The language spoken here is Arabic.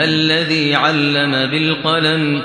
الَّذِي عَلَّمَ بِالْقَلَمِ.